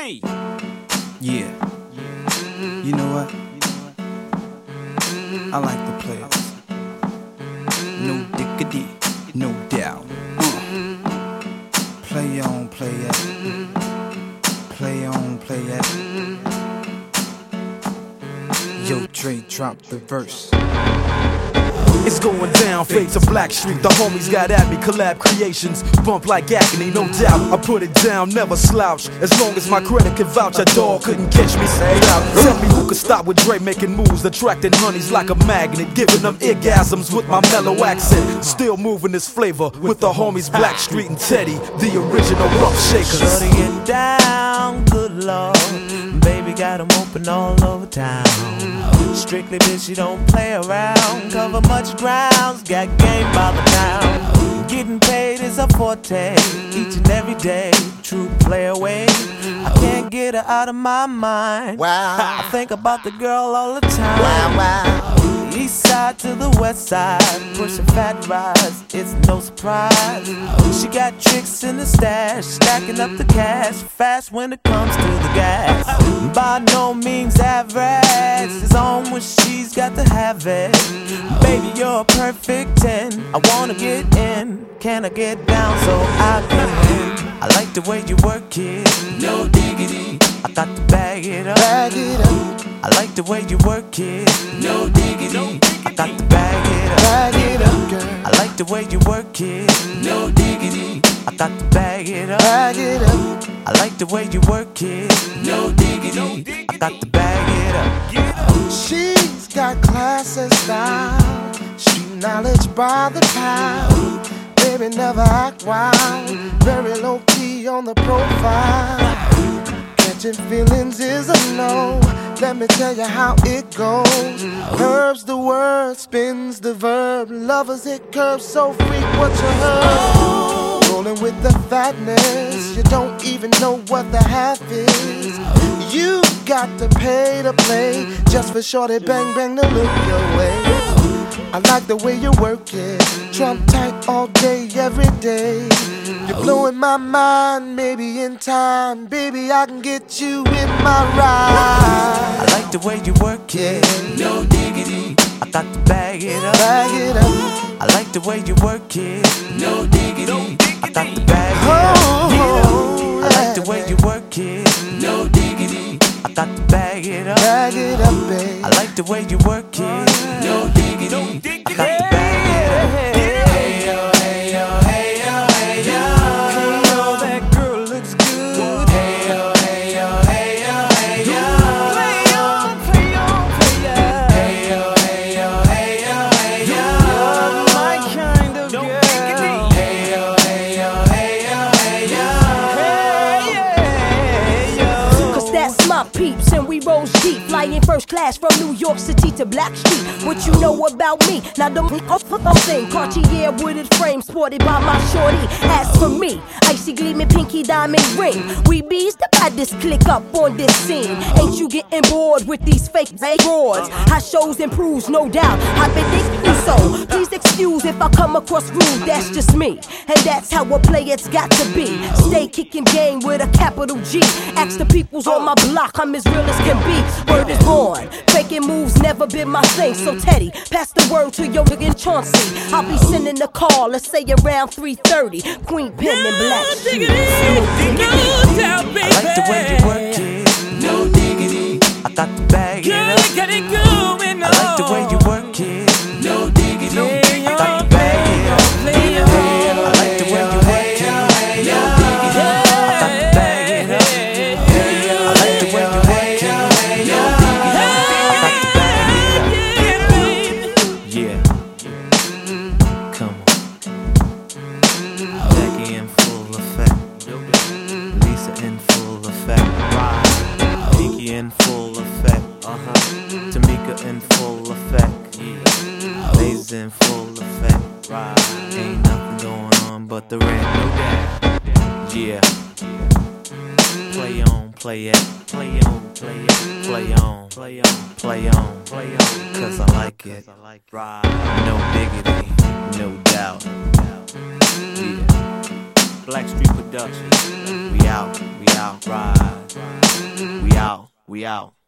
Yeah. You know what? I like the players. No diggity, no doubt. Play on, play it. Play on, play it. Yo, Dre, drop the verse. It's going down, fade to Blackstreet. The homies got at me, collab creations. Bump like agony, no doubt. I put it down, never slouch. As long as my credit can vouch, a dog couldn't catch me. Tell me who could stop with Dre making moves, attracting honeys like a magnet, giving them orgasms with my mellow accent. Still moving this flavor with the homies Blackstreet and Teddy, the original rough shakers. Shutting it down, good lord. Baby got them open all over town. Strictly bitch, you don't play around. Cover much grounds, got game by the pound. Getting paid is a forte, each and every day. True play away. I can't get her out of my mind. Wow. I think about the girl all the time. Wow, wow. East side to the west side, pushing fat rides, it's no surprise. She got tricks in the stash, stacking up the cash, fast when it comes to the gas. By no means average, it's on when she's got to have it. Baby, you're a perfect 10. I wanna get in, can I get down so I can win? I like the way you work it, no diggity. I got to bag it up. Bag it up, I like the way you work it. No diggity. I got to bag it up. bag it up, girl. I like the way you work the way you work it. No diggity. I got to bag it up. She's got class and style, street knowledge by the pound. Baby, never act wild, mm. very low key on the profile. Catching feelings is a no. Let me tell you how it goes. Mm. Curves the word, spins the verb. Lovers it curves so freak what you heard. Oh. Rolling with the fatness, you don't even know what the half is. You got to pay to play just for shorty bang bang to look your way. I like the way you work it, Trump tight all day, every day. You're blowing my mind, maybe in time, baby I can get you in my ride. I like the way you work it. No diggity. I got to bag it up. Bag it up, I like the way you work it. No diggity. I got to bag the way you work it. No diggity. I got to bag it up. Hey yo, hey yo, hey yo, hey yo. Hey yo, that girl looks good. Hey yo, hey yo, hey yo, hey yo. Play on, play on, play on. Hey yo, hey yo, hey yo, hey yo. You're my kind of girl. Hey yo, hey yo, hey yo, hey yo. Hey yo. Cause that's my peeps, and we rose deep, flying first class from New York City to Blackstreet. What you know about me? Now the thing, Cartier wooded frame sported by my shorty. As for me, icy gleaming pinky diamond ring. We bees the baddest click up on this scene. Ain't you getting bored with these fake broads? How shows improves, no doubt. I've been so. Please excuse if I come across rude, that's just me. And that's how a player's got to be. Stay kicking game with a capital G. Ask the peoples on my block, I'm as real as can be. Word is born. Faking moves never been my thing. So Teddy, pass the word to your nigga Chauncey. I'll be sending a call, let's say around 3:30. Queen Pen and Black. Lays in full effect. Right. Ain't nothing going on but the rent. Yeah. Play on, play it. Play on, play it. Play on, play on, play on, play on. Cause I like it. Right. No diggity, no doubt. Yeah. Blackstreet Productions. We out, we out. Ride. out. We out.